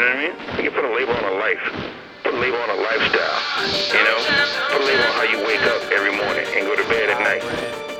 You know what I mean? You put a label on a life. Put a label on a lifestyle. You know? Put a label on how you wake up every morning and go to bed at night.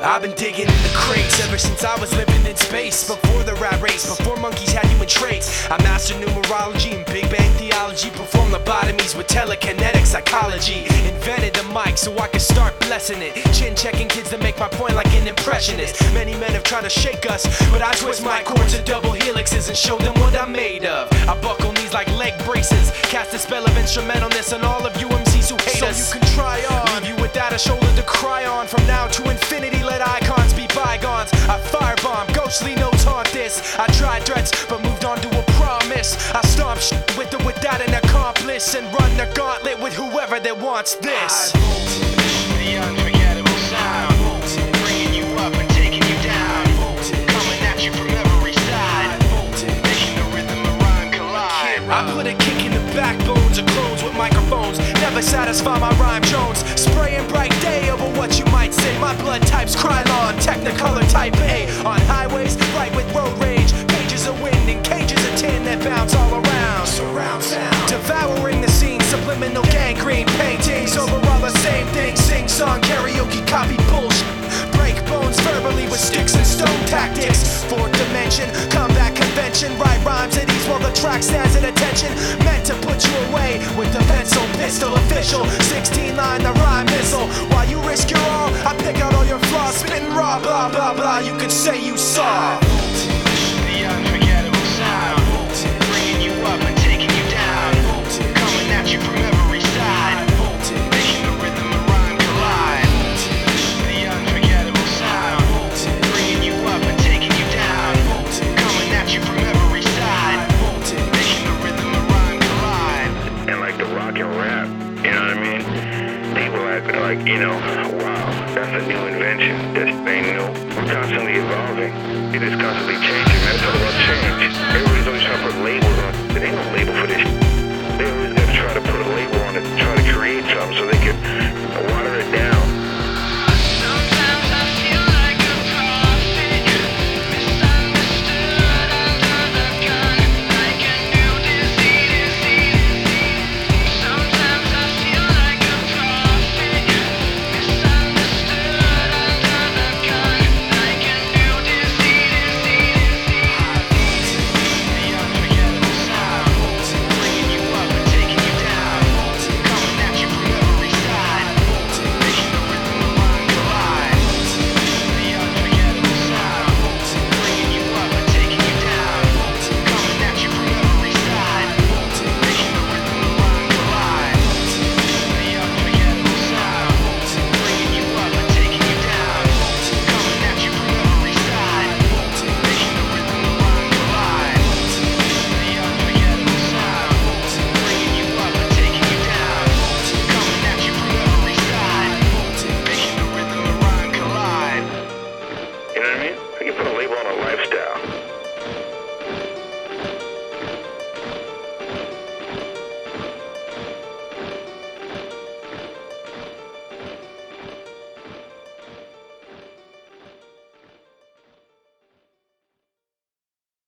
I've been digging in the crates ever since I was living in space. Before the rat race, before monkeys had human traits. I mastered numerology and Big Bang theology. Performed lobotomies with telekinetic psychology. Invented the mic so I could start blessing it. Chin checking kids to make my point like an impressionist. Many men have tried to shake us, but I twist my chords to double helixes and show them what I'm made of. I buckle like leg braces. Cast a spell of instrumentalness on all of you MCs who hate So us. you can try on. Leave you without a shoulder to cry on. From now to infinity, let icons be bygones. I firebomb, ghostly notes haunt this. I tried threats, but moved on to a promise. I stomp shit with or without an accomplice and run the gauntlet with whoever that wants this. I put a kick in the backbones of clones with microphones. Never satisfy my rhyme Jones. Spraying bright day over what you might say. My blood type's Krylon, track stands at attention. Meant to put you away with the pencil, pistol official. 16 line, the rhyme missile. Like, you know, wow, that's a new invention. This thing new. We're constantly evolving. It is constantly changing. It's all about change. Everybody's always trying to put